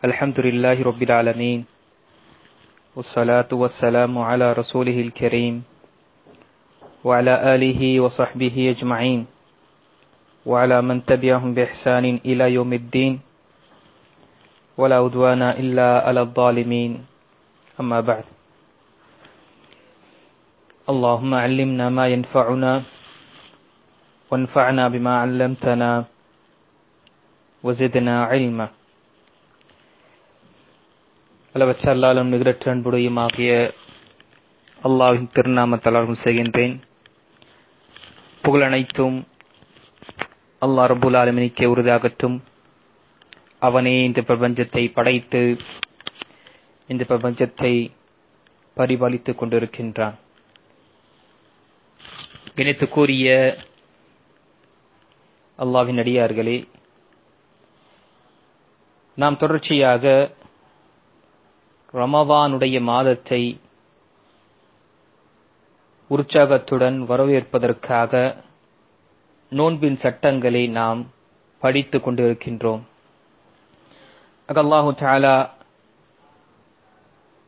الحمد لله رب العالمين والصلاة والسلام على رسوله الكريم وعلى آله وصحبه أجمعين وعلى من تبعهم بإحسان إلى يوم الدين ولا عدوان إلا على الظالمين. أما بعد. اللهم علمنا ما ينفعنا وانفعنا بما علمتنا وزدنا علما. அளவற்ற அல்லாலும் நிகரற்ற அன்புடையுமாகிய அல்லாஹின் திருநாமத்தலாலும் செய்கின்றேன். புகழ் அனைத்தும் அல்லா ரபுல் ஆலமினிக்கே உறுதியாகட்டும். அவனே இந்த பிரபஞ்சத்தை படைத்து இந்த பிரபஞ்சத்தை பரிபாலித்துக் கொண்டிருக்கின்றான். இணைத்து கூறிய அல்லாவின் அடியார்களே நாம் தொடர்ச்சியாக ரமவானுடைய மாதத்தை உற்சாகத்துடன் வரவேற்பதற்காக நோன்பின் சட்டங்களை நாம் படித்துக் கொண்டிருக்கின்றோம். அகல்லாஹு தாலா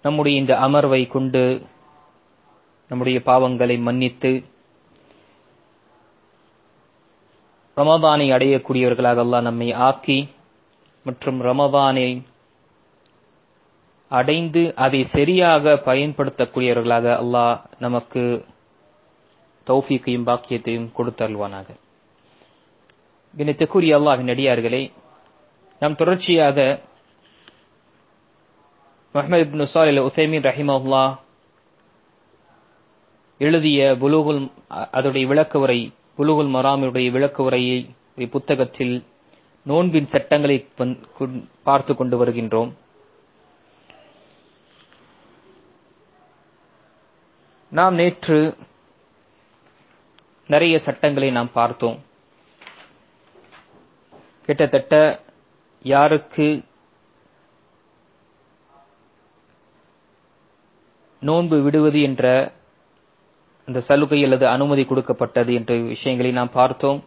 நம்முடைய இந்த அமர்வை கொண்டு நம்முடைய பாவங்களை மன்னித்து ரமதானை அடையக்கூடியவர்களாக அல்லாஹ் நம்மை ஆக்கி மற்றும் ரமதானை அடைந்து அதை சரியாக பயன்படுத்தக்கூடியவர்களாக அல்லாஹ் நமக்கு தௌஃபீக்கையும் பாக்கியத்தையும் கொடுத்தருள்வானாக. தினத்துக்குரிய அல்லாஹின் அடியார்களே நாம் தொடர்ச்சியாக முகமது இப்னு சாலில் உசைமின் ரஹிமஹுல்லா எழுதிய புலூகுல் அதோடைய விளக்கு உரை புலுகுல் மராமியுடைய விளக்க உரையை புத்தகத்தில் நோன்பின் சட்டங்களை பார்த்து கொண்டு வருகின்றோம். நாம் நேற்று நிறைய சட்டங்களை நாம் பார்த்தோம். கிட்டத்தட்ட யாருக்கு நோன்பு விடுவது என்ற அந்த சலுகை அல்லது அனுமதி கொடுக்கப்பட்டது என்ற விஷயங்களை நாம் பார்த்தோம்.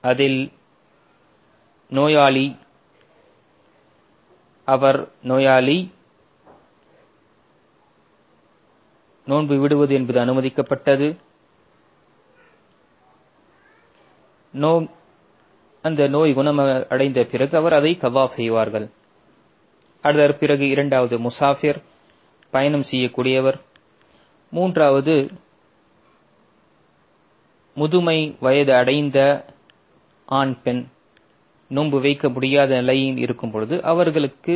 அதில் நோயாளி அவர் நோயாளி நோன்பு விடுவது என்பது அனுமதிக்கப்பட்டது. நோ அந்த நோய் குணம் அடைந்த பிறகு அவர் அதை கவா செய்வார்கள். அடுத்த பிறகு இரண்டாவது முசாஃபிர் பயணம் செய்யக்கூடியவர். மூன்றாவது முதுமை வயது அடைந்த ஆண் பெண். நோன்பு வைக்க முடியாத நிலையில் இருக்கும் பொழுது அவர்களுக்கு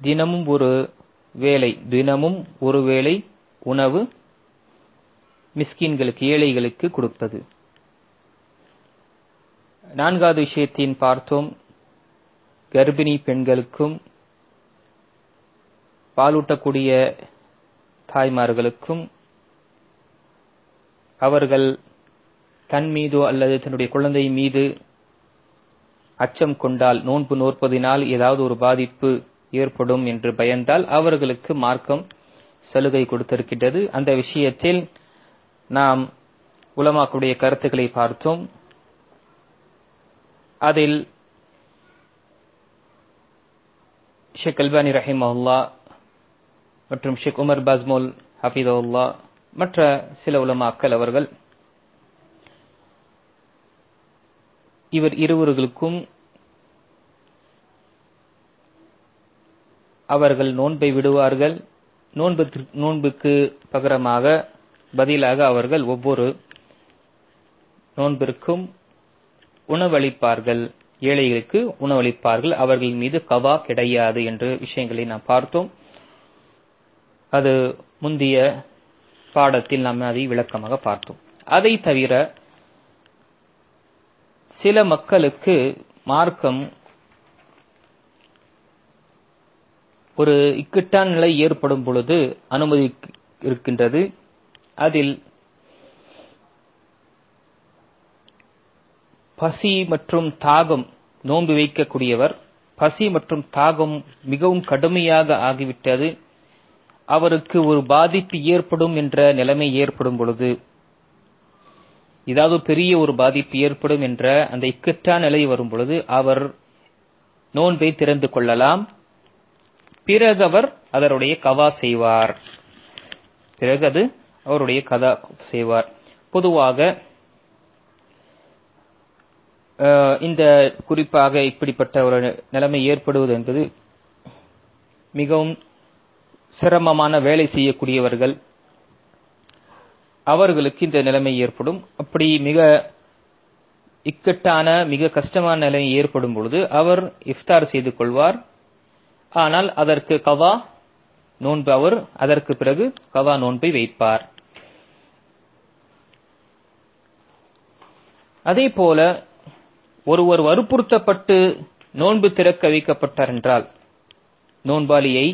தினமும் ஒரு வேலை தினமும் ஒரு வேளை உணவு மிஸ்கின்களுக்கு ஏழைகளுக்கு கொடுப்பது. நான்காவது விஷயத்தின் பார்த்தோம். கர்ப்பிணி பெண்களுக்கும் பாலூட்டக்கூடிய தாய்மார்களுக்கும் அவர்கள் தன் மீதோ அல்லது தன்னுடைய குழந்தை மீது அச்சம் கொண்டால் நோன்பு நோற்பதினால் ஏதாவது ஒரு பாதிப்பு ஏற்படும் என்று பயந்தால் அவர்களுக்கு மார்க்கம் சலுகை கொடுத்திருக்கின்றது. அந்த விஷயத்தில் நாம் உலமாக்குடைய கருத்துக்களை பார்த்தோம். அதில் ஷேக் அல்பானி ரஹிமஹுல்லா மற்றும் ஷேக் உமர் பாஸ்மோல் ஹபீதுல்லா மற்ற சில உலமாக்கள் அவர்கள் இவர் இருவர்களுக்கும் அவர்கள் நோன்பை விடுவார்கள். நோன்பு நோன்புக்கு பகரமாக பதிலாக அவர்கள் ஒவ்வொரு நோன்பிற்கும் உணவளிப்பார்கள். ஏழைகளுக்கு உணவளிப்பார்கள். அவர்கள் மீது கவா கிடையாது என்ற விஷயங்களை நாம் பார்த்தோம். அது முந்தைய பாடத்தில் நாம் அதை விளக்கமாக பார்த்தோம். அதை தவிர சில மக்களுக்கு மார்க்கம் ஒரு இக்கட்டான நிலை ஏற்படும் பொழுது அனுமதி இருக்கின்றது. அதில் பசி மற்றும் தாகம் நோன்பு வைக்கக்கூடியவர் பசி மற்றும் தாகம் மிகவும் கடுமையாக ஆகிவிட்டது. அவருக்கு ஒரு பாதிப்பு ஏற்படும் என்ற நிலைமை ஏற்படும் பொழுது ஏதாவது பெரிய ஒரு பாதிப்பு ஏற்படும் என்ற அந்த இக்கட்டான நிலை வரும் பொழுது அவர் நோன்பை திறந்து கொள்ளலாம். பிறகு அவர் அதனுடைய கவா செய்வார். பிறகு அது அவருடைய கதா செய்வார். பொதுவாக இந்த குறிப்பாக இப்படிப்பட்ட ஒரு நிலைமை ஏற்படுவது என்பது மிகவும் சிரமமான வேலை செய்யக்கூடியவர்கள் அவர்களுக்கு இந்த நிலைமை ஏற்படும். அப்படி மிக இக்கட்டான மிக கஷ்டமான நிலைமை ஏற்படும் பொழுது அவர் இஃப்தார் செய்து கொள்வார். ஆனால் அதற்கு கவா நோன்பு அவர் அதற்கு பிறகு கவா நோன்பை வைப்பார். அதே போல ஒருவர் வற்புறுத்தப்பட்டு நோன்பு திறக்க வைக்கப்பட்டார் என்றால் நோன்பாளியை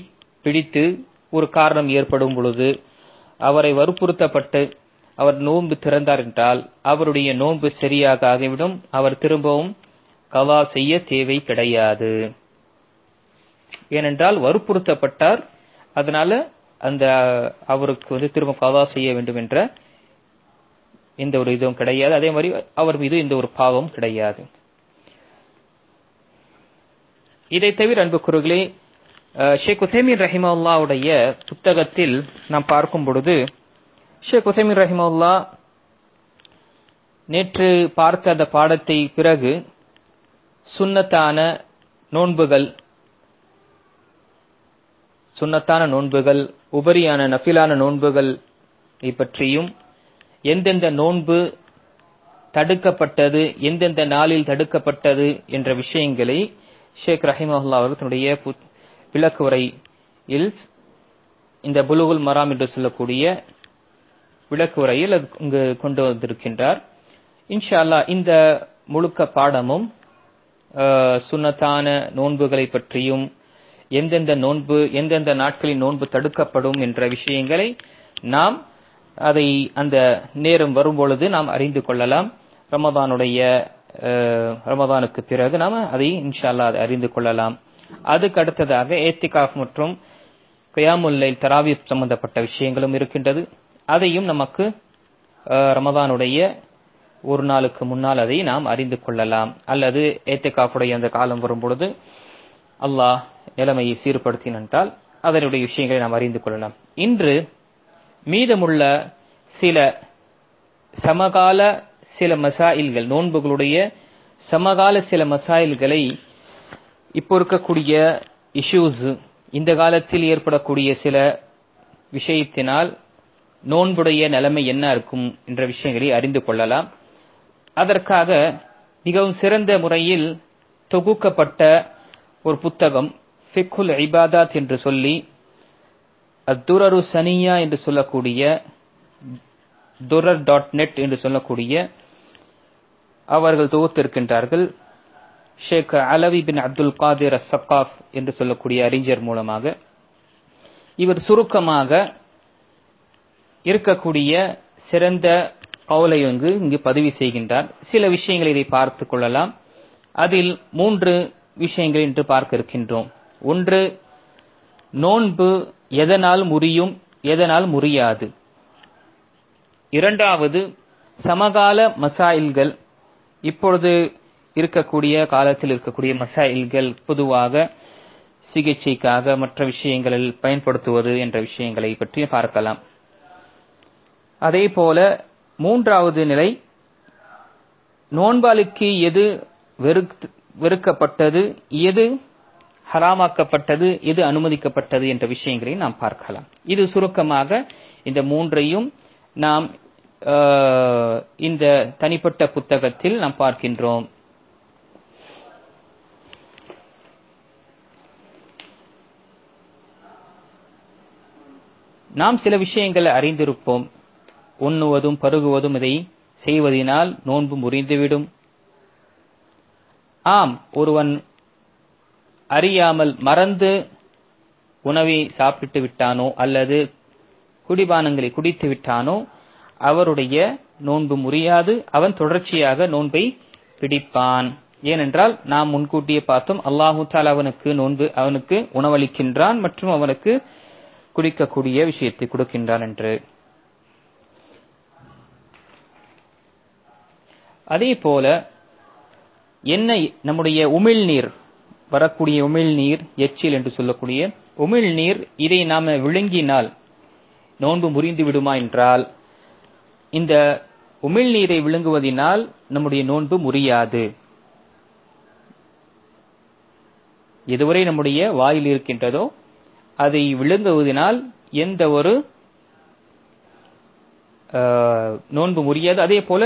பிடித்து ஒரு காரணம் ஏற்படும் பொழுது அவரை வற்புறுத்தப்பட்டு அவர் நோன்பு திறந்தார் என்றால் அவருடைய நோன்பு சரியாக ஆகிவிடும் அவர் திரும்பவும் கவா செய்ய தேவை கிடையாது. ஏனென்றால் வற்புறுத்தப்பட்டார். அதனால அந்த அவருக்கு வந்து திரும்ப கதா செய்ய வேண்டும் என்ற எந்த ஒரு இதுவும் கிடையாது. அதே மாதிரி அவர் மீது எந்த ஒரு பாவம் கிடையாது. இதை தவிர அன்புக்குறர்களே ஷேக் உசைமின் ரஹிமவுல்லாவுடைய புத்தகத்தில் நாம் பார்க்கும் பொழுது ஷேக் உசைமின் ரஹிமவுல்லா நேற்று பார்த்த அந்த பாடத்தை பிறகு சுன்னத்தான நோன்புகள் சுன்னத்தான நோன்புகள் உபரியான நஃபிலான நோன்புகள் பற்றியும் எந்தெந்த நோன்பு தடுக்கப்பட்டது எந்தெந்த நாளில் தடுக்கப்பட்டது என்ற விஷயங்களை ஷேக் ரஹிமஹுல்லா அவர்கள் தன்னுடைய புத்- விளக்குரையில் இந்த புலுகுல் மராம் என்று சொல்லக்கூடிய விளக்கு உரையில் இங்கு கொண்டு வந்திருக்கின்றார். இன்ஷா இந்த முழுக்க பாடமும் சுன்னத்தான நோன்புகளை பற்றியும் எந்தெந்த நோன்பு எந்தெந்த நாட்களில் நோன்பு தடுக்கப்படும் என்ற விஷயங்களை நாம் அதை அந்த நேரம் வரும்பொழுது நாம் அறிந்து கொள்ளலாம். ரமதானுடைய ரமதானுக்கு பிறகு நாம் அதை இன்ஷா அல்லாஹ் அறிந்து கொள்ளலாம். அதுக்கு அடுத்ததாக ஏத்திகாஃப் மற்றும் கயாமுல்லை தராவி சம்பந்தப்பட்ட விஷயங்களும் இருக்கின்றது. அதையும் நமக்கு ரமதானுடைய ஒரு நாளுக்கு முன்னால் அதை நாம் அறிந்து கொள்ளலாம். அல்லது ஏத்திகாஃபுடைய அந்த காலம் வரும்பொழுது அல்லாஹ் நிலைமையை சீர்படுத்தினால் அதனுடைய விஷயங்களை நாம் அறிந்து கொள்ளலாம். இன்று மீதமுள்ள சில சமகால சில மசாயில்கள் நோன்புகளுடைய சமகால சில மசாயில்களை இப்போ இருக்கக்கூடிய இஷ்யூஸ் இந்த காலத்தில் ஏற்படக்கூடிய சில விஷயத்தினால் நோன்புடைய நிலைமை என்ன இருக்கும் என்ற விஷயங்களை அறிந்து கொள்ளலாம். அதற்காக மிகவும் சிறந்த முறையில் தொகுக்கப்பட்ட ஒரு புத்தகம் ஃபிக்குல் இபாதாத் என்று சொல்லி அத்துரரு சனியா என்று சொல்லக்கூடிய துரர் டாட் நெட் என்று சொல்லக்கூடிய அவர்கள் தொகுத்திருக்கின்றார்கள். ஷேக் அலவி பின் அப்துல் காதிர் அசக்காஃப் என்று சொல்லக்கூடிய அறிஞர் மூலமாக. இவர் சுருக்கமாக இருக்கக்கூடிய சிறந்த கவுலை இங்கு பதிவு செய்கின்றார். சில விஷயங்களை இதை பார்த்துக் கொள்ளலாம். அதில் மூன்று விஷயங்கள் என்று பார்க்க இருக்கின்றோம் ஒன்று நோன்பு எதனால் முறியும் எதனால் முறியாது. இரண்டாவது சமகால மசாயில்கள் இப்பொழுது இருக்கக்கூடிய காலத்தில் இருக்கக்கூடிய மசாயில்கள் பொதுவாக சிகிச்சைக்காக மற்ற விஷயங்களில் பயன்படுத்துவது என்ற விஷயங்களை பற்றி பார்க்கலாம். அதே போல மூன்றாவது நிலை நோன்பாளிக்கு எது வெறுக்கப்பட்டது எது ஹராமாக்கப்பட்டது எது அனுமதிக்கப்பட்டது என்ற விஷயங்களை நாம் பார்க்கலாம். இது சுருக்கமாக இந்த மூன்றையும் நாம் இந்த தனிப்பட்ட புத்தகத்தில் நாம் பார்க்கின்றோம். நாம் சில விஷயங்களை அறிந்திருப்போம். உண்ணுவதும் பருகுவதும் இதை செய்வதினால் நோன்பு முறிந்துவிடும். ஆம் ஒருவன் அறியாமல் மறந்து உணவை சாப்பிட்டு விட்டானோ அல்லது குடிபானங்களை குடித்து விட்டானோ அவருடைய நோன்பு முறியாது அவன் தொடர்ச்சியாக நோன்பை பிடிப்பான். ஏனென்றால் நாம் முன்கூட்டியே பார்த்தோம் அல்லாஹு தாலா அவனுக்கு நோன்பு அவனுக்கு உணவளிக்கின்றான் மற்றும் அவனுக்கு குடிக்கக்கூடிய விஷயத்தை கொடுக்கின்றான் என்று. அதே போல என்ன நம்முடைய உமிழ்நீர் வரக்கூடிய உமிழ்நீர் எச்சில் என்று சொல்லக்கூடிய உமிழ்நீர் இதை நாம விழுங்கினால் நோன்பு முறிந்து விடுமா என்றால் இந்த உமிழ்நீரை விழுங்குவதினால் நம்முடைய நோன்பு முறியாது. எதுவரை நம்முடைய வாயில் இருக்கின்றதோ அதை விழுங்குவதனால் எந்த ஒரு நோன்பு முறியாது அதே போல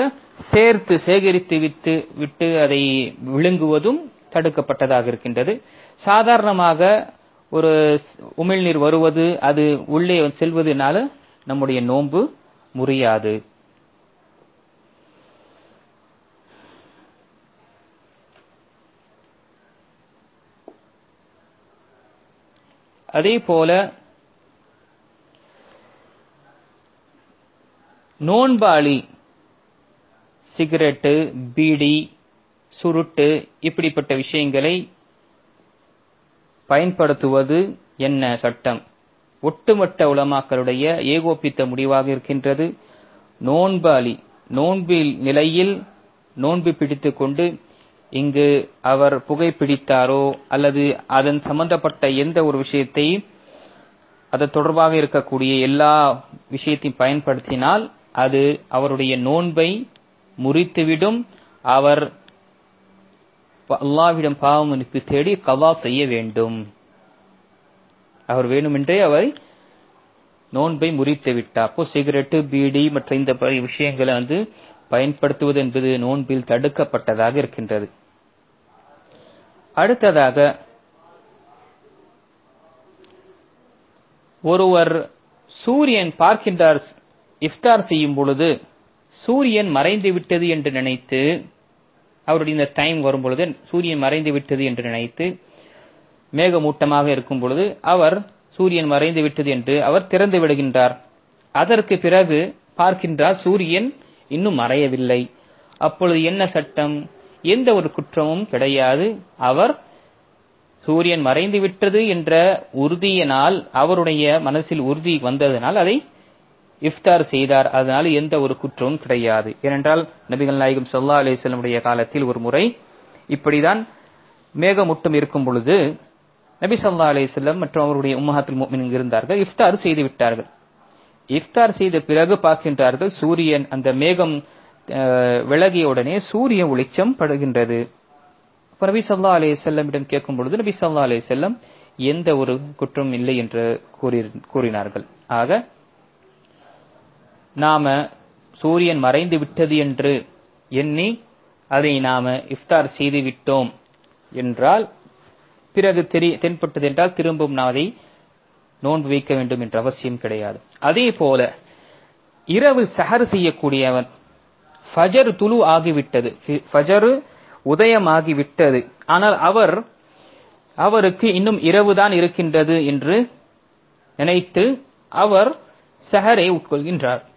சேர்த்து சேகரித்து விட்டு விட்டு அதை விழுங்குவதும் தடுக்கப்பட்டதாக இருக்கின்றது. சாதாரணமாக ஒரு உமிழ்நீர் வருவது அது உள்ளே செல்வதுனால நம்முடைய நோன்பு முறியாது. அதே நோன்பாளி சிகரெட்டு பீடி சுருட்டு இப்படிப்பட்ட விஷயங்களை பயன்படுத்துவது என்ன சட்டம்? ஒட்டுமொத்த உலமாக்களுடைய ஏகோபித்த முடிவாக இருக்கின்றது. நோன்பாளி நோன்பில் நிலையில் நோன்பு பிடித்துக் கொண்டு இங்கு அவர் புகைப்பிடித்தாரோ அல்லது அதன் சம்பந்தப்பட்ட எந்த ஒரு விஷயத்தை அது தொடர்பாக இருக்கக்கூடிய எல்லா விஷயத்தையும் பயன்படுத்தினால் அது அவருடைய நோன்பை முறித்துவிடும். அவர் அல்லாவிடம் பாவ தேடி கவா செய்ய வேண்டும். அவர் வேணுமென்றே அவர் நோன்பை முறித்து விட்டார் அப்போ சிகரெட்டு பீடி மற்ற இந்த விஷயங்களை வந்து பயன்படுத்துவது என்பது நோன்பில் தடுக்கப்பட்டதாக இருக்கின்றது. அடுத்ததாக ஒருவர் சூரியன் பார்க்கின்றார். இஃப்தார் செய்யும் பொழுது சூரியன் மறைந்து விட்டது என்று நினைத்து அவருடைய இந்த டைம் வரும் பொழுது சூரியன் மறைந்து விட்டது என்று நினைத்து மேகமூட்டமாக இருக்கும் பொழுது அவர் சூரியன் மறைந்து விட்டது என்று அவர் திறந்து விடுகின்றார். அதற்கு பிறகு பார்க்கின்றார் சூரியன் இன்னும் மறையவில்லை. அப்பொழுது என்ன சட்டம்? எந்த ஒரு குற்றமும் கிடையாது. அவர் சூரியன் மறைந்து விட்டது என்ற உறுதியினால் அவருடைய மனசில் உறுதி வந்ததனால் அதை இஃப்தார் செய்தார். அதனால் எந்த ஒரு குற்றமும் கிடையாது. ஏனென்றால் நபிகள் நாயகம் சொல்லா அலிஸ்லமுடைய காலத்தில் ஒரு முறை இப்படிதான் மேகமுட்டம் இருக்கும் பொழுது நபி சொல்லா அலிஸ்லம் மற்றும் அவருடைய உம்மஹாத்துல் இருந்தார்கள். இஃப்தார் செய்து விட்டார்கள். இஃப்தார் செய்த பிறகு பார்க்கின்றார்கள் சூரியன் அந்த மேகம் விலகிய உடனே சூரிய ஒளிச்சம் படுகின்றது. நபி சொல்லா அலே செல்லமிடம் கேட்கும் பொழுது நபி சொல்லா அலே செல்லம் எந்த ஒரு குற்றம் இல்லை என்று கூறினார்கள். ஆக நாம சூரியன் மறைந்து விட்டது என்று எண்ணி அதை நாம இஃப்தார் செய்து விட்டோம் என்றால் பிறகு தெரிய தென்பட்டது என்றால் திரும்பவும் நாம் அதை நோன்பு வைக்க வேண்டும் என்ற அவசியம் கிடையாது. அதே போல இரவு சஹர் செய்யக்கூடியவன் ஃபஜர் துளு ஆகிவிட்டது. ஃபஜரு உதயமாகிவிட்டது. ஆனால் அவர் அவருக்கு இன்னும் இரவுதான் இருக்கின்றது என்று நினைத்து அவர் சஹரை உட்கொள்கின்றார் அப்போ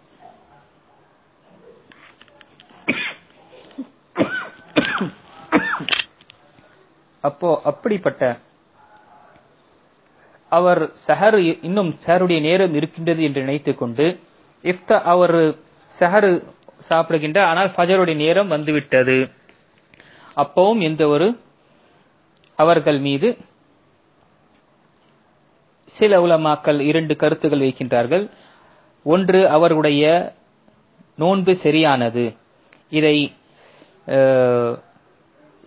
அப்படிப்பட்ட அவர் சஹர் இன்னும் சஹருடைய நேரம் இருக்கின்றது என்று நினைத்துக் கொண்டு இஃப்த அவர் சஹரு சாப்பிடுகின்ற ஆனால் ஃபஜருடைய நேரம் வந்துவிட்டது. அப்பவும் எந்த ஒரு அவர்கள் மீது சில உலமாக்கள் இரண்டு கருத்துகள் வைக்கின்றார்கள். ஒன்று அவருடைய நோன்பு சரியானது. இதை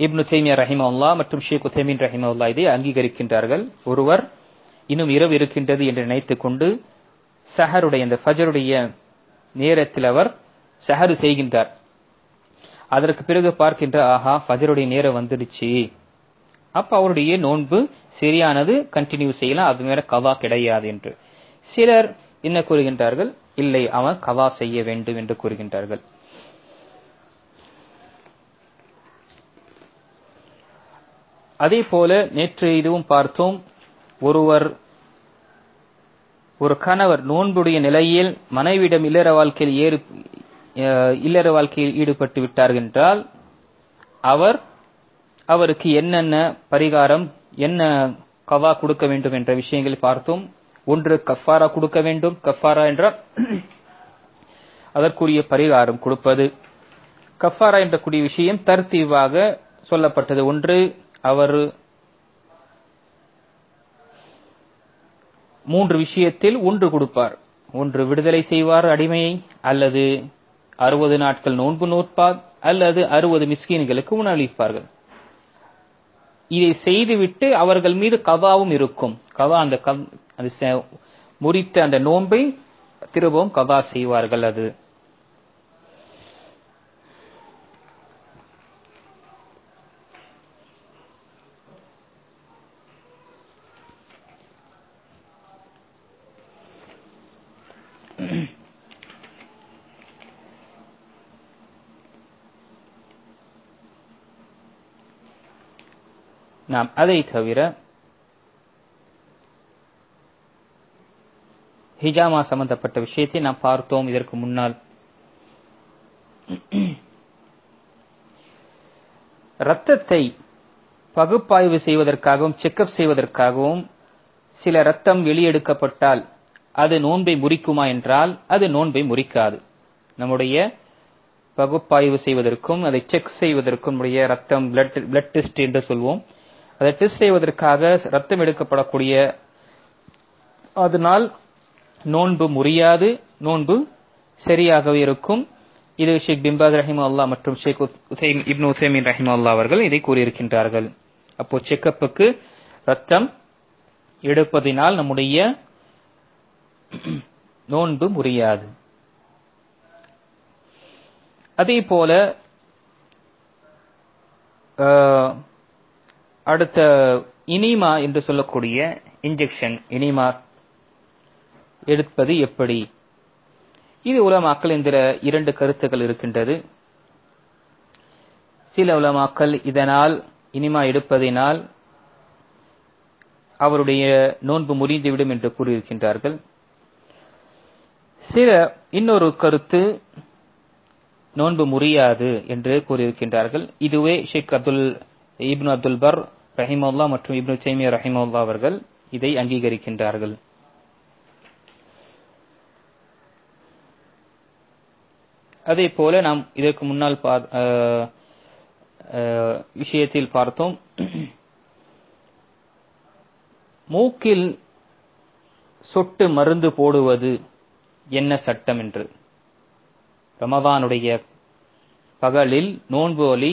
இப்னு தைமியா ரஹிமல்லா மற்றும் ஷேக் உசைமின் ரஹிமல்லா இதை அங்கீகரிக்கின்றார்கள். ஒருவர் இன்னும் இரவு இருக்கின்றது என்று நினைத்துக் கொண்டு சஹருடைய அந்த ஃபஜருடைய நேரத்தில் அவர் சஹரு செய்கின்றார். அதற்கு பிறகு பார்க்கின்ற ஆஹா ஃபஜருடைய நேரம் வந்துடுச்சு. அப்ப அவருடைய நோன்பு சரியானது கண்டினியூ செய்யலாம் அது மேல கவா கிடையாது என்று. சிலர் என்ன கூறுகின்றார்கள்? இல்லை அவன் கவா செய்ய வேண்டும் என்று கூறுகின்றார்கள். அதேபோல நேற்று இதுவும் பார்த்தோம். ஒருவர் ஒரு கணவர் நோன்புடைய நிலையில் மனைவியிடம் இல்லற வாழ்க்கையில் ஏறு இல்லற வாழ்க்கையில் ஈடுபட்டு விட்டார் என்றால் அவர் அவருக்கு என்னென்ன பரிகாரம் என்ன கவா கொடுக்க வேண்டும் என்ற விஷயங்களை பார்த்தோம். ஒன்று கஃபாரா கொடுக்க வேண்டும். கஃபாரா என்றால் அதற்குரிய பரிகாரம் கொடுப்பது. கஃபாரா என்ற கூடிய விஷயம் தர்த்தீவாக சொல்லப்பட்டது. ஒன்று அவர் மூன்று விஷயத்தில் ஒன்று கொடுப்பார். ஒன்று விடுதலை செய்வார் அடிமையை அல்லது அறுபது நாட்கள் நோன்பு நோற்பார் அல்லது அறுபது மிஸ்கீன்களுக்கு உணவளிப்பார்கள். இதை செய்துவிட்டு அவர்கள் மீது கதாவும் இருக்கும். கதா அந்த முறித்த அந்த நோன்பை திரும்பவும் கதா செய்வார்கள் அது. நாம் அதை தவிர ஹிஜாமா சம்பந்தப்பட்ட விஷயத்தை நாம் பார்த்தோம் இதற்கு முன்னால். ரத்தத்தை பகுப்பாய்வு செய்வதற்காகவும் செக்கப் செய்வதற்காகவும் சில ரத்தம் வெளியெடுக்கப்பட்டால் அது நோன்பை முறிக்குமா என்றால் அது நோன்பை முறிக்காது. நம்முடைய பகுப்பாய்வு செய்வதற்கும் அதை செக் செய்வதற்கும் நம்முடைய ரத்தம் பிளட் டெஸ்ட் என்று சொல்வோம். அதை டெஸ்ட் செய்வதற்காக ரத்தம் எடுக்கப்படக்கூடிய அதனால் நோன்பு முறியாது நோன்பு சரியாகவே இருக்கும். இது ஷேக் பிம்பாஸ் ரஹிம் அல்லா மற்றும் ஷேக் இப்னு உசேமின் ரஹிமா அல்லா அவர்கள் இதை கூறியிருக்கின்றார்கள். அப்போ செக்கப்புக்கு ரத்தம் எடுப்பதினால் நம்முடைய நோன்பு முறியாது. அதே போல அடுத்த இனிமா என்று சொல்லக்கூடிய இன்ஜெக்ஷன் இனிமா எடுப்பது எப்படி? இது உலமாக்கல் என்கிற இரண்டு கருத்துக்கள் இருக்கின்றது. சில உலமாக்கல் இதனால் இனிமா எடுப்பதினால் அவருடைய நோன்பு முறிந்துவிடும் என்று கூறியிருக்கின்றார்கள். சில இன்னொரு கருத்து நோன்பு முறியாது என்று கூறியிருக்கின்றார்கள். இதுவே ஷேக் அப்துல் இப்னு அப்துல் பர் ரஹிமுல்லா மற்றும் இப்னு சைமியா ரஹிமுல்லா அவர்கள் இதை அங்கீகரிக்கின்றார்கள். அதே போல நாம் இதற்கு முன்னால் விஷயத்தில் பார்த்தோம். மூக்கில் சொட்டு மருந்து போடுவது என்ன சட்டம் என்று. ரமதானுடைய பகலில் நோன்பு வலி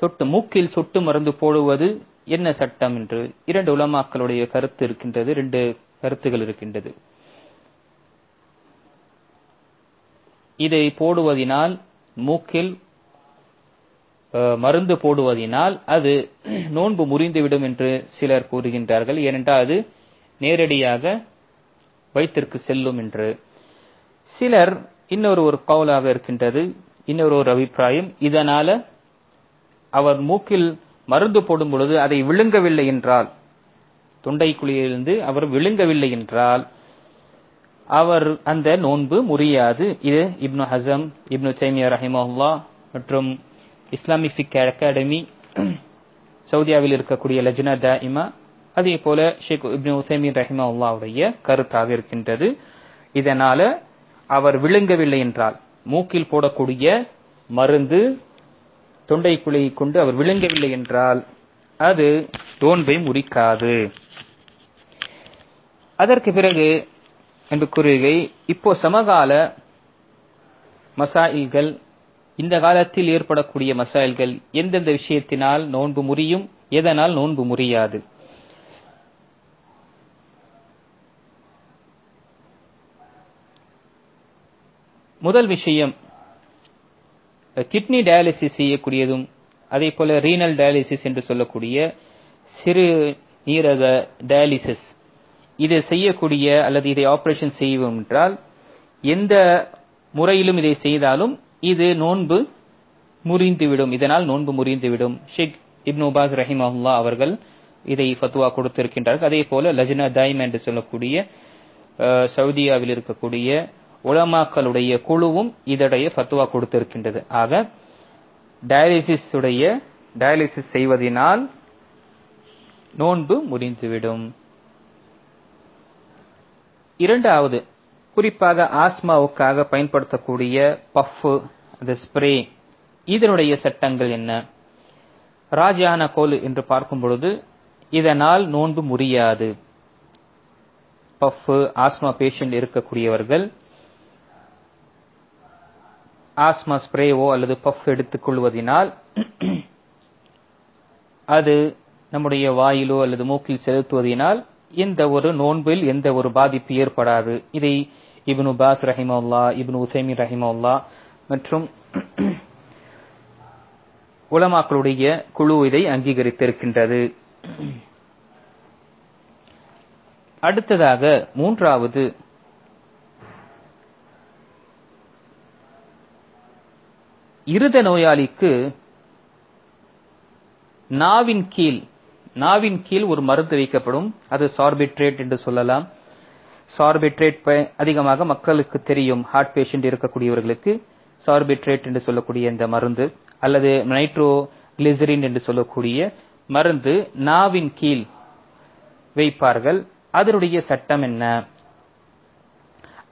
சொட்டு மூக்கில் சொட்டு மருந்து போடுவது என்ன சட்டம் என்று இரண்டு உலமாக்களுடைய கருத்து இருக்கின்றது இரண்டு கருத்துகள் இருக்கின்றது. இதை போடுவதினால் மூக்கில் மருந்து போடுவதினால் அது நோன்பு முறிந்துவிடும் என்று சிலர் கூறுகின்றார்கள். ஏனென்றால் அது நேரடியாக வயிற்றிற்கு செல்லும் என்று. சிலர் இன்னொரு ஒரு கவுலாக இருக்கின்றது இன்னொரு ஒரு அபிப்பிராயம் இதனால அவர் மூக்கில் மருந்து போடும் பொழுது அதை விழுங்கவில்லை என்றால் தொண்டைக்குழியிலிருந்து அவர் விழுங்கவில்லை என்றால் அவர் அந்த நோன்பு முறியாது. இது இப்னு ஹசம் இப்னு சைமியா ரஹிமஹுல்லா மற்றும் இஸ்லாமிக் ஃபிக் அகாடமி சவுதியாவில் இருக்கக்கூடிய லஜ்னா தாயிமா அதே போல ஷேக் இப்னு உசைமின் ரஹிமஹுல்லாவுடைய கருத்தாக இருக்கின்றது. இதனால அவர் விழுங்கவில்லை என்றால் மூக்கில் போடக்கூடிய மருந்து தொண்டைக்குழியை கொண்டு அவர் விழுங்கவில்லை என்றால் அது தோன்பை முறிக்காது. அதற்கு பிறகு என்று கூறுகை இப்போ சமகால மசாயில்கள் இந்த காலத்தில் ஏற்படக்கூடிய மசாயில்கள் எந்தெந்த விஷயத்தினால் நோன்பு முறியும் எதனால் நோன்பு முறியாது? முதல் விஷயம் கிட்னி டயாலிசிஸ் செய்யக்கூடியதும் அதே போல ரீனல் டயாலிசிஸ் என்று சொல்லக்கூடிய சிறு நீரக டயாலிசிஸ் இதை செய்யக்கூடிய அல்லது இதை ஆபரேஷன் செய்வோம் என்றால் எந்த முறையிலும் இதை செய்தாலும் இது நோன்பு முறிந்துவிடும். இதனால் நோன்பு முறிந்துவிடும். ஷேக் இப்னு ரஹிம் ரஹிமஹுல்லா அவர்கள் இதை ஃபத்வா கொடுத்திருக்கின்றார்கள். அதே போல லஜ்னா தாய்ம் என்று சொல்லக்கூடிய சவுதியாவில் இருக்கக்கூடிய உலமாக்களுடைய குழுவும் இதடைய ஃபத்வா கொடுத்திருக்கின்றது. ஆக டயாலிசிஸ் உடைய டயாலிசிஸ் செய்வதனால் நோன்பு முறிந்துவிடும் இரண்டாவது குறிப்பாக ஆஸ்மாவுக்காக பயன்படுத்தக்கூடிய பஃப் ஸ்ப்ரே இதனுடைய சட்டங்கள் என்ன? ராஜான கோல் என்று பார்க்கும் பொழுது இதனால் நோன்பு முறியாது பஃப் ஆஸ்மா பேஷண்ட் இருக்கக்கூடியவர்கள் ஆஸ்மா ஸ்ப்ரேவோ அல்லது பஃப் எடுத்துக் கொள்வதனால் அது நம்முடைய வாயிலோ அல்லது மூக்கில் செலுத்துவதனால் எந்த ஒரு நோன்பில் எந்த ஒரு பாதிப்பு ஏற்படாது. இதை இப்னு பாஸ் ரஹிமவுல்லா இப்னு உசைமி ரஹிமவுல்லா மற்றும் உலமாக்களுடைய குழு இதை அங்கீகரித்திருக்கின்றது. அடுத்ததாக மூன்றாவது இருத நோயாளிக்கு நாவின் கீழ் நாவின் கீழ் ஒரு மருந்து வைக்கப்படும். அது சார்பிட்ரேட் என்று சொல்லலாம். சார்பிட்ரேட் அதிகமாக மக்களுக்கு தெரியும் ஹார்ட் பேஷண்ட் இருக்கக்கூடியவர்களுக்கு. சார்பிட்ரேட் என்று சொல்லக்கூடிய இந்த மருந்து அல்லது நைட்ரோ கிளிசரின் என்று சொல்லக்கூடிய மருந்து நாவின் கீழ் வைப்பார்கள். அதனுடைய சட்டம் என்ன?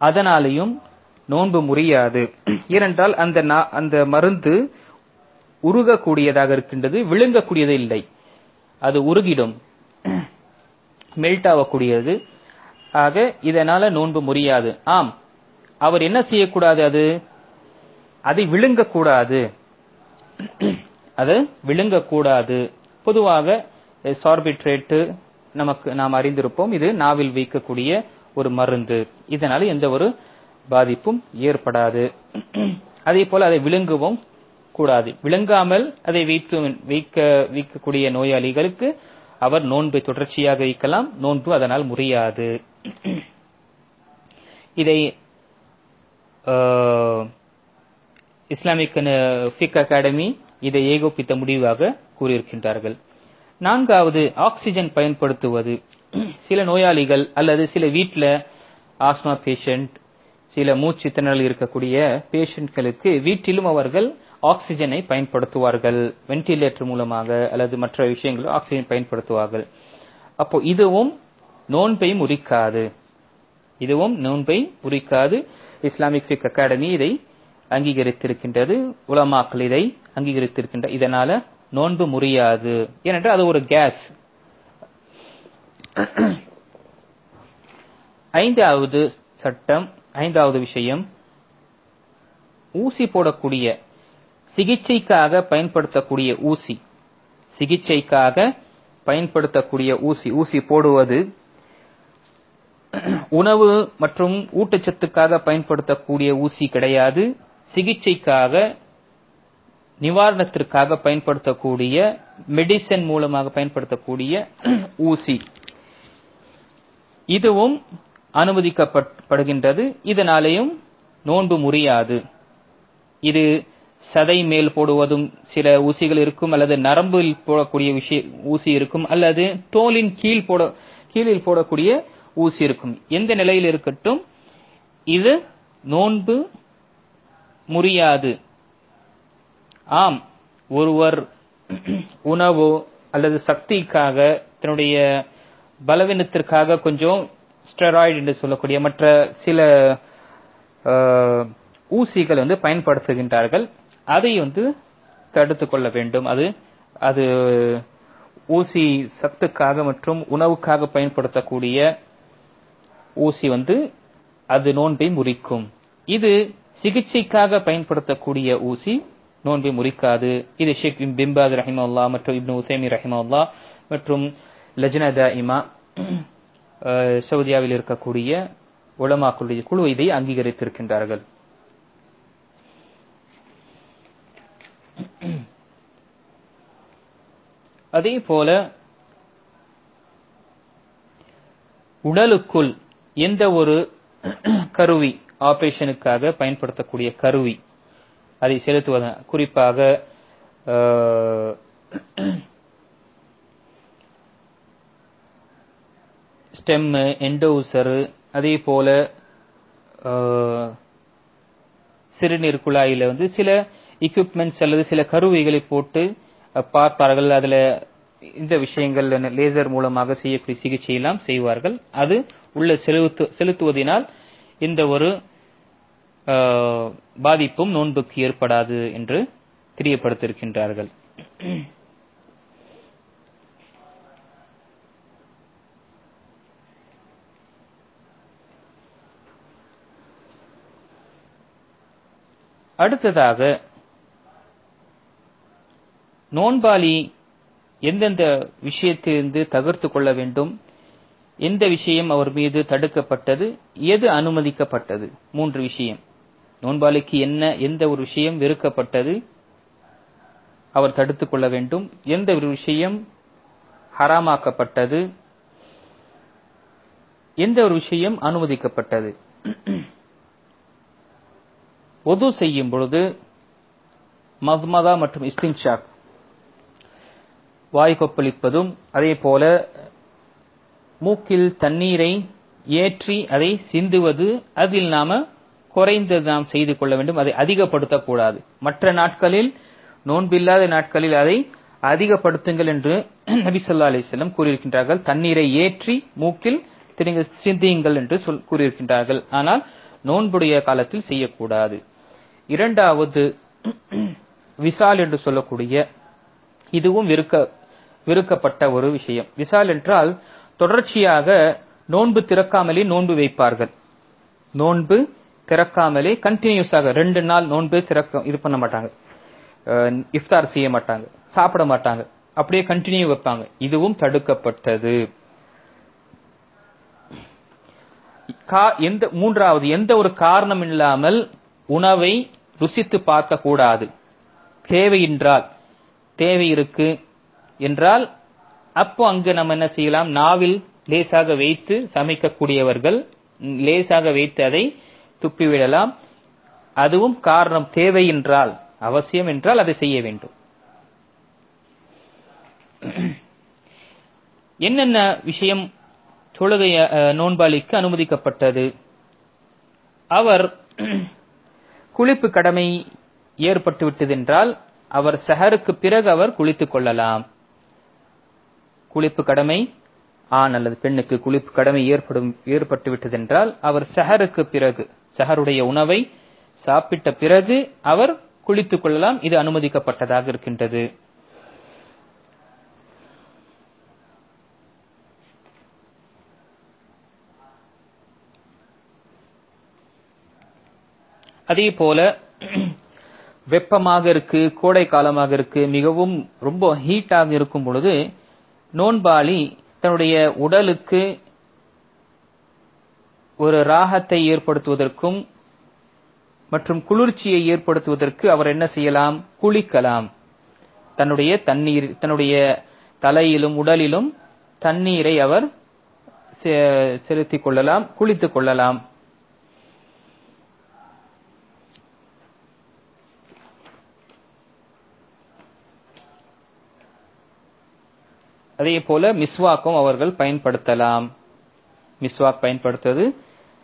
அதனாலயும் நோன்பு முறியாது. ஏனென்றால் அந்த அந்த மருந்து உருகக்கூடியதாக இருக்கின்றது விழுங்கக்கூடியது இல்லை. அது உருகிடும். மெல்ட் ஆகக்கூடியது. ஆக இதனால நோன்பு முறியாது. ஆம். அவர் என்ன செய்யக்கூடாது அது? அதை விழுங்கக்கூடாது. அது விழுங்கக்கூடாது. பொதுவாக சார்பிட்ரேட்டு நமக்கு நாம் அறிந்திருப்போம். இது நாவில் வீக்கக்கூடிய ஒரு மருந்து. இதனால எந்த ஒரு பாதிப்பும் ஏற்படாது. அதே போல அதை விழுங்கவும் கூடாது. விழுங்காமல் அதை வைத்து வைக்க வைக்கக்கூடிய நோயாளிகளுக்கு அவர் நோன்பை தொடர்ச்சியாக வைக்கலாம். நோன்பு அதனால் முறியாது. இதை இஸ்லாமிக் ஃபிக் அகாடமி இதை ஏகோபித்த முடிவாக கூறியிருக்கின்றார்கள். நான்காவது ஆக்சிஜன் பயன்படுத்துவது. சில நோயாளிகள் அல்லது சில வீட்டில் ஆஸ்மா பேஷண்ட் சில மூச்சு திணறல் இருக்கக்கூடிய பேஷண்ட்களுக்கு வீட்டிலும் அவர்கள் ஆக்சிஜனை பயன்படுத்துவார்கள். வென்டிலேட்டர் மூலமாக அல்லது மற்ற விஷயங்களும் ஆக்சிஜன் பயன்படுத்துவார்கள். அப்போ இதுவும் நோன்பை முறிக்காது. இதுவும் நோன்பை முறிக்காது. இஸ்லாமிக் ஃபிக் அகாடமி இதை அங்கீகரித்திருக்கின்றது. உலமாக்கள் இதை அங்கீகரித்திருக்கின்ற இதனால நோன்பு முறியாது. ஏனென்றால் அது ஒரு கேஸ். ஐந்தாவது சட்டம் ஐந்தாவது விஷயம் ஊசி போடக்கூடிய சிகிச்சைக்காக பயன்படுத்தக்கூடிய ஊசி. சிகிச்சைக்காக பயன்படுத்தக்கூடிய ஊசி. ஊசி போடுவது உணவு மற்றும் ஊட்டச்சத்துக்காக பயன்படுத்தக்கூடிய ஊசி கிடையாது. சிகிச்சைக்காக நிவாரணத்திற்காக பயன்படுத்தக்கூடிய மெடிசன் மூலமாக பயன்படுத்தக்கூடிய ஊசி. இதுவும் அனுமதிக்கப்படுகின்றது. இதனாலேயும் நோன்பு முறியாது. இது சதை மேல் போடுவதும் சில ஊசிகள் இருக்கும் அல்லது நரம்பில் போடக்கூடிய விஷய ஊசி இருக்கும் அல்லது தோலின் கீழ் போட கீழில் போடக்கூடிய ஊசி இருக்கும். எந்த நிலையில் இருக்கட்டும் இது நோன்பு முறியாது. ஆம் ஒருவர் உணவோ அல்லது சக்திக்காக தன்னுடைய பலவீனத்திற்காக கொஞ்சம் ஸ்டெராய்டு என்று சொல்லக்கூடிய மற்ற சில ஊசிகள் வந்து பயன்படுத்துகின்றார்கள். அதை வந்து தடுத்து கொள்ள வேண்டும். அது அது ஊசி சத்துக்காக மற்றும் உணவுக்காக பயன்படுத்தக்கூடிய ஊசி வந்து அது நோன்பை முறிக்கும். இது சிகிச்சைக்காக பயன்படுத்தக்கூடிய ஊசி நோன்பை முறிக்காது. இது ஷேக் பிம்பாத் ரஹிமல்லா மற்றும் இப்னு உசைமி ரஹிமல்லா மற்றும் லஜ்னா இமா சவுதியாவில் இருக்கக்கூடிய உலமாக்களுடைய குழு இதை அங்கீகரித்திருக்கின்றார்கள். அதே போல உடலுக்குள் எந்த ஒரு கருவி ஆபரேஷனுக்காக பயன்படுத்தக்கூடிய கருவி அதை செலுத்துவதன் குறிப்பாக ஸ்டெம்மு எண்டோசரு அதே போல சிறுநீர் குழாயில வந்து சில எக்யூப்மெண்ட்ஸ் அல்லது சில கருவிகளை போட்டு பார்ப்பார்கள். அதுல இந்த விஷயங்கள் லேசர் மூலமாக செய்யக்கூடிய சிகிச்சை எல்லாம் செய்வார்கள். அது உள்ள செலுத்து செலுத்துவதனால் எந்த ஒரு பாதிப்பும் நோன்புக்கு ஏற்படாது என்று தெரியப்படுத்தியிருக்கின்றார்கள். அடுத்ததாக நோன்பாளி எந்தெந்த விஷயத்திலிருந்து தகர்த்து கொள்ள வேண்டும் எந்த விஷயம் அவர் மீது தடுக்கப்பட்டது எது அனுமதிக்கப்பட்டது? மூன்று விஷயம். நோன்பாளிக்கு என்ன எந்த ஒரு விஷயம் வெறுக்கப்பட்டது அவர் தடுத்துக் கொள்ள வேண்டும். எந்த ஒரு விஷயம் ஹராமாக்கப்பட்டது எந்த ஒரு விஷயம் அனுமதிக்கப்பட்டது? ஒது செய்யும் பொழுது மத்மதா மற்றும் இஸ்தின்ஷாக் வாய் கொப்பளிப்பதும் அதே போல மூக்கில் தண்ணீரை ஏற்றி அதை சிந்துவது அதில் நாம குறைந்தது நாம் செய்து கொள்ள வேண்டும் அதை அதிகப்படுத்தக்கூடாது. மற்ற நாட்களில் நோன்பில்லாத நாட்களில் அதை அதிகப்படுத்துங்கள் என்று நபி சொல்லா அலிஸ்லம் கூறியிருக்கின்றார்கள். தண்ணீரை ஏற்றி மூக்கில் சிந்தியுங்கள் என்று சொல் கூறியிருக்கின்றார்கள். ஆனால் நோன்புடைய காலத்தில் செய்யக்கூடாது. இரண்டாவது விசால் என்று சொல்லக்கூடிய இதுவும் விருக்க விருக்கப்பட்ட ஒரு விஷயம். விசால் என்றால் தொடர்ச்சியாக நோன்பு திறக்காமலே நோன்பு வைப்பார்கள். நோன்பு திறக்காமலே கண்டினியூஸாக ரெண்டு நாள் நோன்பு திறக்க இது பண்ண மாட்டாங்க. இஃப்தார் செய்ய மாட்டாங்க சாப்பிட மாட்டாங்க. அப்படியே கண்டினியூ வைப்பாங்க. இதுவும் தடுக்கப்பட்டது. எந்த மூன்றாவது எந்த ஒரு காரணம் இல்லாமல் உணவை ருசித்து பார்க்க கூடாது தேவை என்றால் தேவை இருக்கு என்றால் அப்போ அங்கு நம்ம என்ன செய்யலாம்? நாவில் லேசாக வைத்து சமைக்கக்கூடியவர்கள் லேசாக வைத்து அதை துப்பிவிடலாம். அதுவும் காரணம் தேவை என்றால் அவசியம் என்றால் அதை செய்ய வேண்டும். என்னென்ன விஷயம் தொழுகை நோன்பாளிக்கு அனுமதிக்கப்பட்டது? அவர் குளிப்பு கடமை ஏற்பட்டுவிட்டதென்றால் அவர் சஹருக்கு பிறகு அவர் குளித்துக் கொள்ளலாம். குளிப்பு கடமை ஆண் அல்லது பெண்ணுக்கு குளிப்பு கடமை ஏற்படும் ஏற்பட்டுவிட்டதென்றால் அவர் சஹருக்கு பிறகு சஹருடைய உணவை சாப்பிட்ட பிறகு அவர் குளித்துக் கொள்ளலாம். இது அனுமதிக்கப்பட்டதாக இருக்கின்றது. அதே போல வெப்பமாக இருக்கு கோடை காலமாக இருக்கு மிகவும் ரொம்ப ஹீட்டாக இருக்கும் பொழுது நோன்பாளி தன்னுடைய உடலுக்கு ஒரு ராகத்தை ஏற்படுத்துவதற்கும் மற்றும் குளிர்ச்சியை ஏற்படுத்துவதற்கு அவர் என்ன செய்யலாம்? குளிக்கலாம். தன்னுடைய தண்ணீர் தன்னுடைய தலையிலும் உடலிலும் தண்ணீரை அவர் செலுத்திக் கொள்ளலாம் குளித்துக் கொள்ளலாம். அதேபோல மிஸ்வாக்கும் அவர்கள் பயன்படுத்தலாம். மிஸ்வாக் பயன்படுத்துவது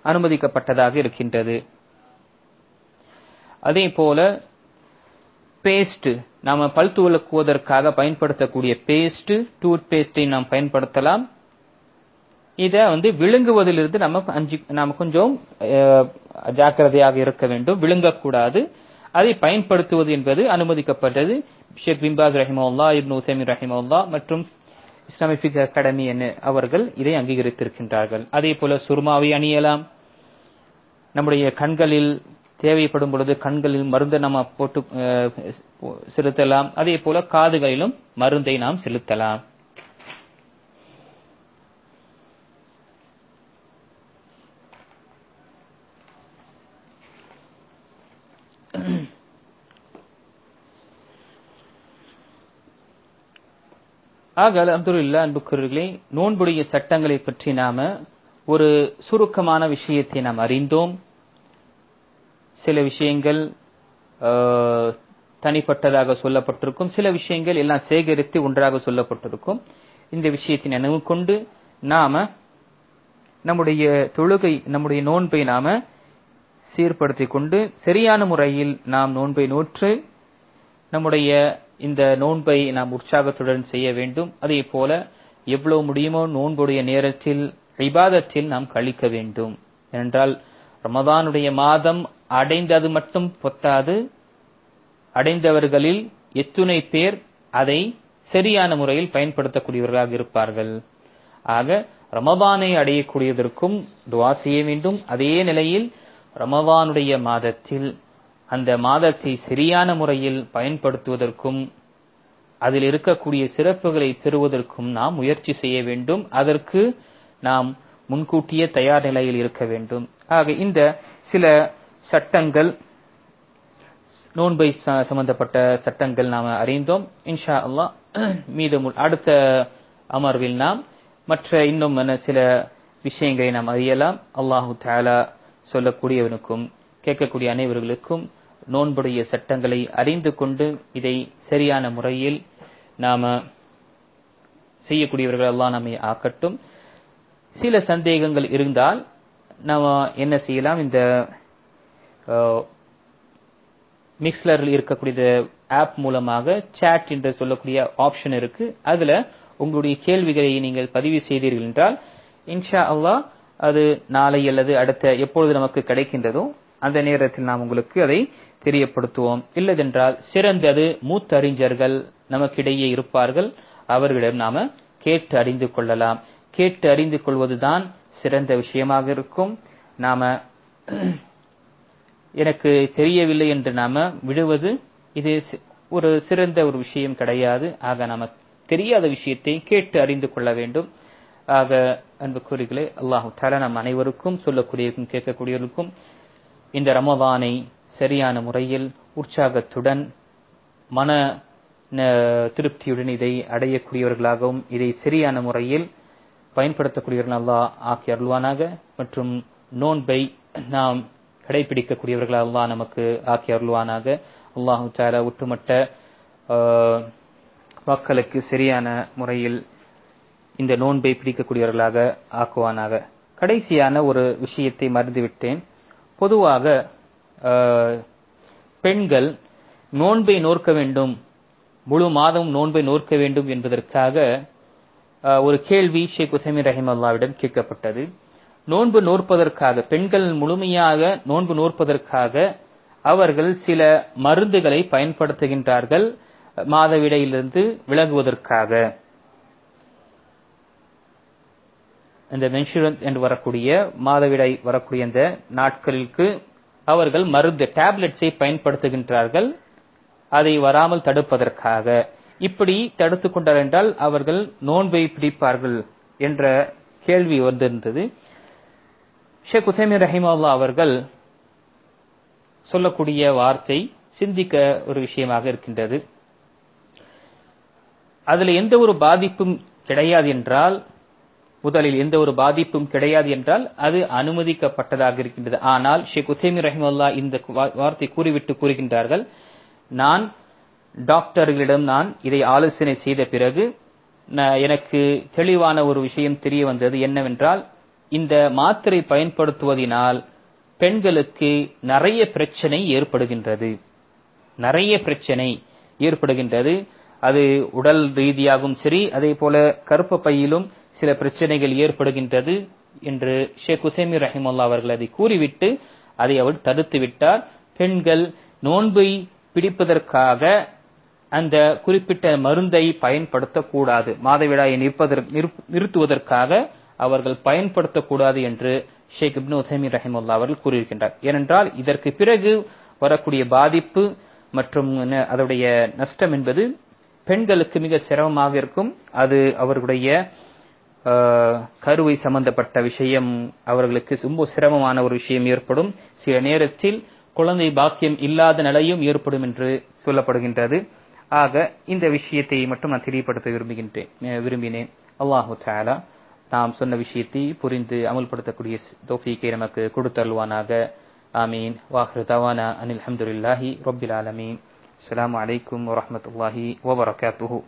அனுமதிக்கப்பட்டதாக இருக்கின்றது. அதேபோல பேஸ்ட் நாம பல் துவக்குவதற்காக பயன்படுத்தக்கூடிய பேஸ்ட் டூத் பேஸ்டை நாம் பயன்படுத்தலாம். இதை வந்து விழுங்குவதிலிருந்து நம்ம அஞ்சு நாம கொஞ்சம் ஜாக்கிரதையாக இருக்க வேண்டும். விழுங்கக்கூடாது. அதை பயன்படுத்துவது என்பது அனுமதிக்கப்பட்டது. ஷேக் பின்பாஸ் ரஹிமவுல்லா இப்னு உசைமின் மற்றும் இஸ்லாமிக் ஃபிக் அகாடமி என அவர்கள் இதை அங்கீகரித்திருக்கின்றார்கள். அதே போல சுர்மாவை அணியலாம். நம்முடைய கண்களில் தேவைப்படும் பொழுது கண்களில் மருந்தை நாம் போட்டு செலுத்தலாம். அதே போல காதுகளிலும் மருந்தை நாம் செலுத்தலாம். ஆக அப்துல்லா அன்புக்குரியர்களே நோன்புடைய சட்டங்களை பற்றி நாம ஒரு சுருக்கமான விஷயத்தை நாம் அறிந்தோம். சில விஷயங்கள் தனிப்பட்டதாக சொல்லப்பட்டிருக்கும். சில விஷயங்கள் எல்லாம் சேகரித்து ஒன்றாக சொல்லப்பட்டிருக்கும். இந்த விஷயத்தை நினைவு கொண்டு நாம நம்முடைய தொழுகை நம்முடைய நோன்பை நாம சீர்படுத்திக் கொண்டு சரியான முறையில் நாம் நோன்பை நோற்று நம்முடைய இந்த நோன்பை நாம் உற்சாகத்துடன் செய்ய வேண்டும். அதே போல எவ்வளவு முடியுமோ நோன்புடைய நேரத்தில் இபாதத்தில் நாம் கழிக்க வேண்டும். ஏனென்றால் ரமதானுடைய மாதம் அடைந்தது மட்டும் பொத்தாது. அடைந்தவர்களில் எத்துணை பேர் அதை சரியான முறையில் பயன்படுத்தக்கூடியவர்களாக இருப்பார்கள். ஆக ரமபானை அடையக்கூடியதற்கும் துவா செய்ய வேண்டும். அதே நிலையில் ரமபானுடைய மாதத்தில் அந்த மாதத்தை சரியான முறையில் பயன்படுத்துவதற்கும் அதில் இருக்கக்கூடிய சிறப்புகளை பெறுவதற்கும் நாம் முயற்சி செய்ய வேண்டும். அதற்கு நாம் முன்கூட்டியே தயார் நிலையில் இருக்க வேண்டும். ஆக இந்த சில சட்டங்கள் நோன்பை சம்பந்தப்பட்ட சட்டங்கள் நாம் அறிந்தோம். இன்ஷா அல்லாஹ் மீதும் அடுத்த அமர்வில் நாம் மற்ற இன்னும் சில விஷயங்களை நாம் அறியலாம். அல்லாஹு தாலா சொல்லக்கூடியவனுக்கும் கேட்கக்கூடிய அனைவர்களுக்கும் நோன்புடைய சட்டங்களை அறிந்து கொண்டு இதை சரியான முறையில் நாம செய்யக்கூடியவர்கள் எல்லாம் நம்மை ஆக்கட்டும். சில சந்தேகங்கள் இருந்தால் நாம என்ன செய்யலாம்? இந்த மிக்ஸ்லரில் இருக்கக்கூடிய ஆப் மூலமாக சாட் என்று சொல்லக்கூடிய ஆப்ஷன் இருக்கு. அதுல உங்களுடைய கேள்விகளை நீங்கள் பதிவு செய்தீர்கள் என்றால் இன்ஷா அல்லாஹ் அது நாளை அல்லது அடுத்த எப்பொழுது நமக்கு கிடைக்கின்றதோ அந்த நேரத்தில் நாம் உங்களுக்கு அதை தெரியப்படுத்துவோம். இல்லதென்றால் சிறந்தது மூத்தறிஞர்கள் நமக்கிடையே இருப்பார்கள். அவர்களிடம் நாம கேட்டு அறிந்து கொள்ளலாம். கேட்டு அறிந்து கொள்வதுதான் சிறந்த விஷயமாக இருக்கும். நாம எனக்கு தெரியவில்லை என்று நாம விடுவது இது ஒரு சிறந்த ஒரு விஷயம் கிடையாது. ஆக நாம தெரியாத விஷயத்தை கேட்டு அறிந்து கொள்ள வேண்டும். ஆக அன்பு கூறுகளே அல்லாஹு நம் அனைவருக்கும் சொல்லக்கூடியவருக்கும் கேட்கக்கூடியவருக்கும் இந்த ரமவானை சரியான முறையில் உற்சாகத்துடன் மன திருப்தியுடன் இதை அடையக்கூடியவர்களாகவும் இதை சரியான முறையில் பயன்படுத்தக்கூடியவர்கள் அல்லாஹ் ஆக்கி அருள்வானாக. மற்றும் நோன்பை நாம் கடைபிடிக்கக்கூடியவர்கள் அல்லாஹ் நமக்கு ஆக்கி அருள்வானாக. அல்லாஹு தாலா ஒட்டுமொட்ட மக்களுக்கு சரியான முறையில் இந்த நோன்பை பிடிக்கக்கூடியவர்களாக ஆக்குவானாக. கடைசியான ஒரு விஷயத்தை மறந்துவிட்டேன். பொதுவாக பெண்கள் நோன்பை நோற்க வேண்டும் முழு மாதமும் நோன்பை நோற்க வேண்டும் என்பதற்காக ஒரு கேள்வி ஷேக் உசைமின் ரஹிம் அல்லாவிடம் கேட்கப்பட்டது. நோன்பு நோற்பதற்காக பெண்கள் முழுமையாக நோன்பு நோற்பதற்காக அவர்கள் சில மருந்துகளை பயன்படுத்துகின்றார்கள் மாதவிடையிலிருந்து விலகுவதற்காக. இந்த மென்சூரன்ஸ் என்று வரக்கூடிய மாதவிடாய் வரக்கூடிய இந்த நாட்களுக்கு அவர்கள் மருந்து டேப்லெட்ஸை பயன்படுத்துகின்றார்கள். அதை வராமல் தடுப்பதற்காக. இப்படி தடுத்துக் கொண்டார் என்றால் அவர்கள் நோன்பை பிடிப்பார்கள் என்ற கேள்வி வந்திருந்தது. ஷேக் உசைமின் ரஹிமல்லா அவர்கள் சொல்லக்கூடிய வார்த்தை சிந்திக்க ஒரு விஷயமாக இருக்கின்றது. அதுல எந்த ஒரு பாதிப்பும் கிடையாது என்றால் முதலில் எந்த ஒரு பாதிப்பும் கிடையாது என்றால் அது அனுமதிக்கப்பட்டதாக இருக்கின்றது. ஆனால் ஷேக் உசைமின் ரஹிமல்லா இந்த வார்த்தை கூறிவிட்டு கூறுகின்றார்கள் நான் டாக்டர்களிடம் நான் இதை ஆலோசனை செய்த பிறகு எனக்கு தெளிவான ஒரு விஷயம் தெரிய வந்தது என்னவென்றால் இந்த மாத்திரை பயன்படுத்துவதனால் பெண்களுக்கு நிறைய பிரச்சனை ஏற்படுகின்றது. நிறைய பிரச்சனை ஏற்படுகின்றது. அது உடல் ரீதியாகவும் சரி அதே போல கருப்ப பையிலும் சில பிரச்சனைகள் ஏற்படுகின்றது என்று ஷேக் உசைமி ரஹிமுல்லா அவர்கள் அதை கூறிவிட்டு அதை அவர் தடுத்து விட்டார். பெண்கள் நோன்பை பிடிப்பதற்காக அந்த குறிப்பிட்ட மருந்தை பயன்படுத்தக்கூடாது. மாதவிடாயை நிறுத்துவதற்காக அவர்கள் பயன்படுத்தக்கூடாது என்று ஷேக் இப்னு உசைமி ரஹிமுல்லா அவர்கள் கூறியிருக்கின்றார். ஏனென்றால் இதற்கு பிறகு வரக்கூடிய பாதிப்பு மற்றும் அதனுடைய நஷ்டம் என்பது பெண்களுக்கு மிக சிரமமாக இருக்கும். அது அவர்களுடைய கருவை சம்பந்தப்பட்ட விஷயம் அவர்களுக்கு ரொம்ப சிரமமான ஒரு விஷயம் ஏற்படும். சில நேரத்தில் குழந்தை பாக்கியம் இல்லாத நிலையும் ஏற்படும் என்று சொல்லப்படுகின்றது. ஆக இந்த விஷயத்தை மட்டும் நான் தெரியப்படுத்த விரும்புகின்றேன் விரும்பினேன். அல்லாஹு தாலா நாம் சொன்ன விஷயத்தை புரிந்து அமல்படுத்தக்கூடிய தோஃபிக்கை நமக்கு கொடுத்தல்வானாக ஆமீன். வாஹ்ரு தவானா அனில் அஹமதுல்லாஹி ரொபில் ஆலமீன். அஸ்லாம் வலைக்கம் வரமத்துல்லாஹி வபரகாத்துஹூ.